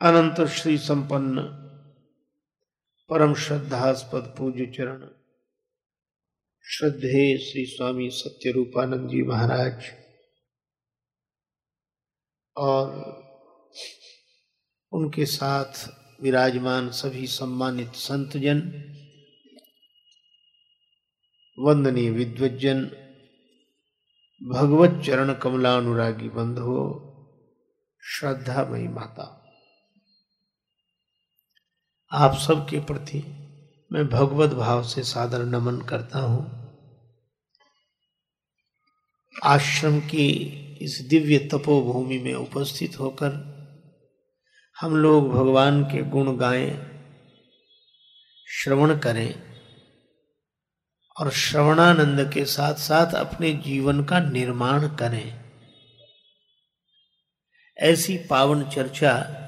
अनंत श्री संपन्न, परम श्रद्धास्पद पूज्य चरण। श्रद्धे श्री स्वामी सत्य रूपानंद जी महाराज। और उनके साथ विराजमान सभी सम्मानित संतजन, वंदनीय विद्वजन भगवत चरण कमलानुरागी बंधु श्रद्धा मई माता आप सबके प्रति मैं भगवत भाव से सादर नमन करता हूँ। आश्रम की इस दिव्य तपोभूमि में उपस्थित होकर हम लोग भगवान के गुण गाएँ, श्रवण करें और श्रवणानंद के साथ साथ अपने जीवन का निर्माण करें। ऐसी पावन चर्चा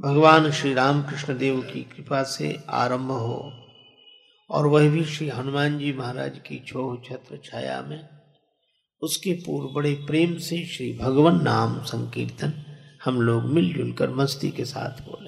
भगवान श्री रामकृष्ण देव की कृपा से आरंभ हो और वह भी श्री हनुमान जी महाराज की छोह छत्र छाया में, उसके पूर्व बड़े प्रेम से श्री भगवान नाम संकीर्तन हम लोग मिलजुल कर मस्ती के साथ बोले।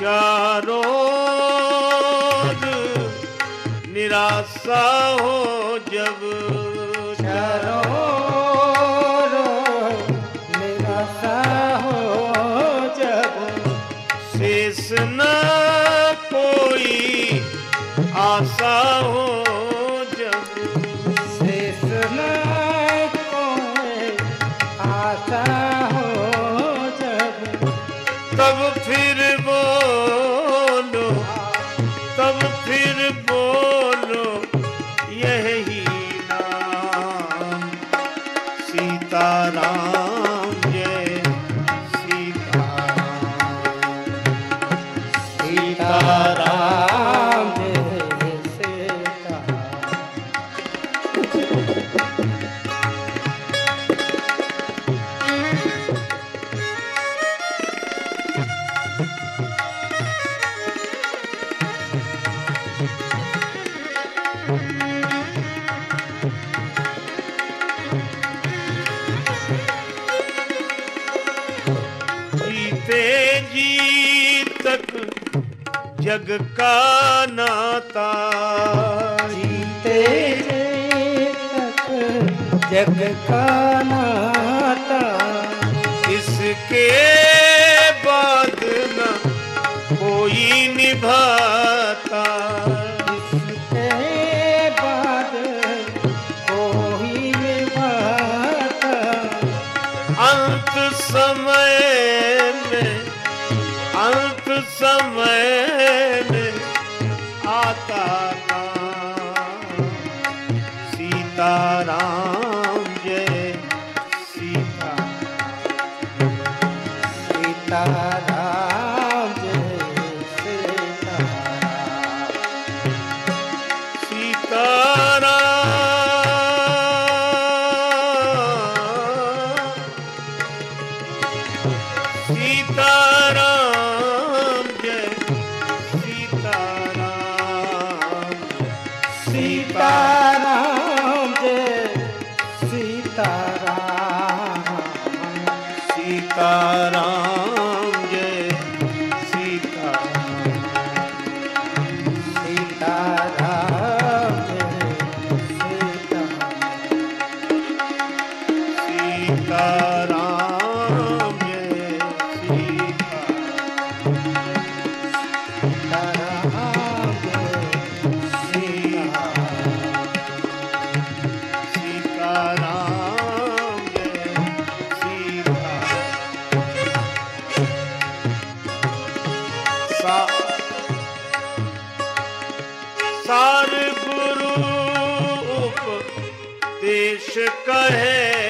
चारों निराशा हो जब चारों ओर हो जब शेष न कोई आशा हो जब शेष न कोई आशा हो जब तब फिर सीताराम ਜਗ ਕਾ ਨਾਤਾ ਜੀਤੇ ਰੇ ਤਕ ਜਗ ਕਾ ਨਾਤਾ ਇਸ ਕੇ ਬਾਦ ਨਾ ਕੋਈ ਨਿਭਾਤਾ। समय सीता ਸਾਰ ਗੁਰੂ ਉਪਦੇਸ਼ ਕਹੇ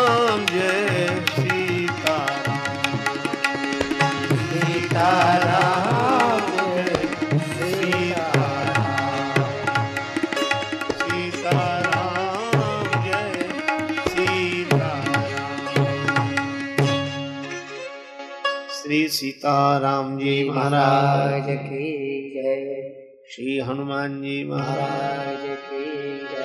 श्री सीताराम जी महाराज की जय। श्री हनुमान जी महाराज की जय।